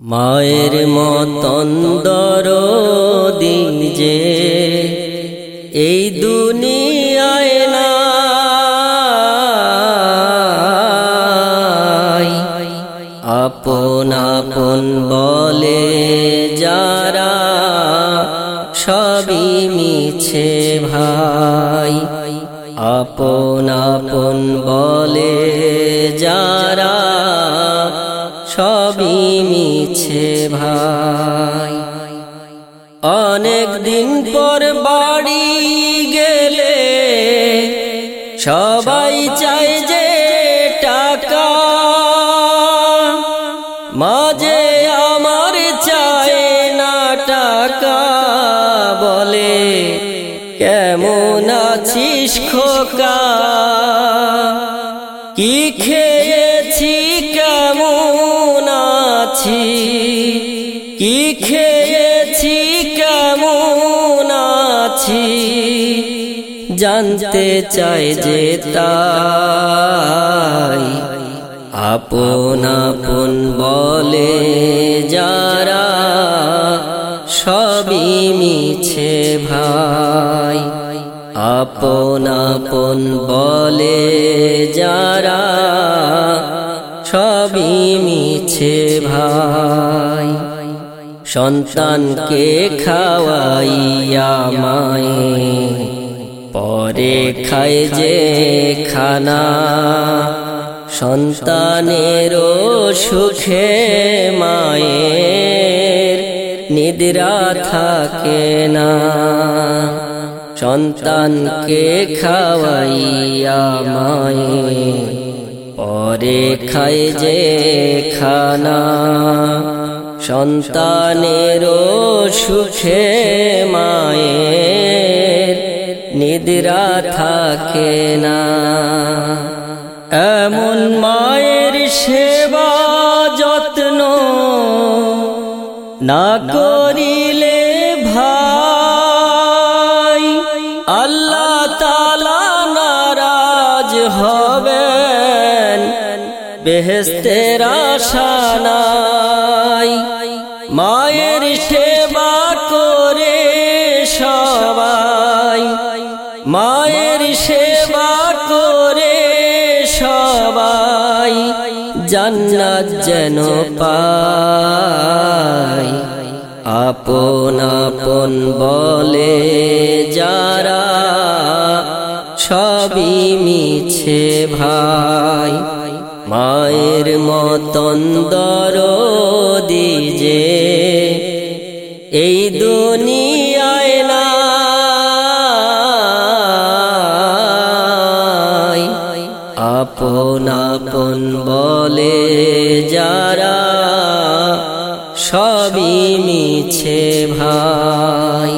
মায়ের মতন দরদি যে এই দুনিয়ায় নাই। আপন আপন বলে যারা সবই মিছে ভাই। আপন আপন বলে যারা সবই মিছে ভাই। অনেক দিন পর বাড়ি গেলে সবাই চাই যে টাকা। মাঝে আমার চায় না টাকা। বলে, কেমন আছিস খোকা? কি খেয়েছি আছি কি খেয়েছি, কেমন আছি, জানতে চাই যে তাই আপন আপন বলে যারা সবই মিছে ভাই। আপন আপন বলে যারা সবই ভাই, সন্তানকে খাওয়াইয়া মায়ে, পরে খায় যে খানা, সন্তানেরও সুখে মায়ের নিদ্রা থাকে না। সন্তানকে খাওয়াইয়া মায়ে পরে খায় যে খানা। সন্তানেরও সুখে মায়ের নিদ্রা থাকে না। এমন মায়ের সেবা যত্ন না করিলে ভাই, আল্লাহ তালা নারাজ হবেন বেহেস্তের আশা নাই। মায়ের সেবা করে সবাই। মায়ের সেবা করে সবাই। জান্নাত যেন পাই। আপন আপন বলে যারা সবই মিছে ভাই। মায়ের মতন দরদি যে এই দুনিয়ায় নাই। আপন আপন বলে যারা সবই মিছে ভাই।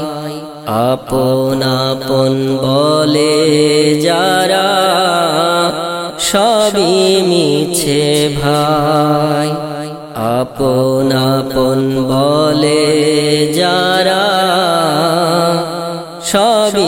আপন আপন বলে যারা সবই মিছে ভাই আপন আপন বলে যারা সবই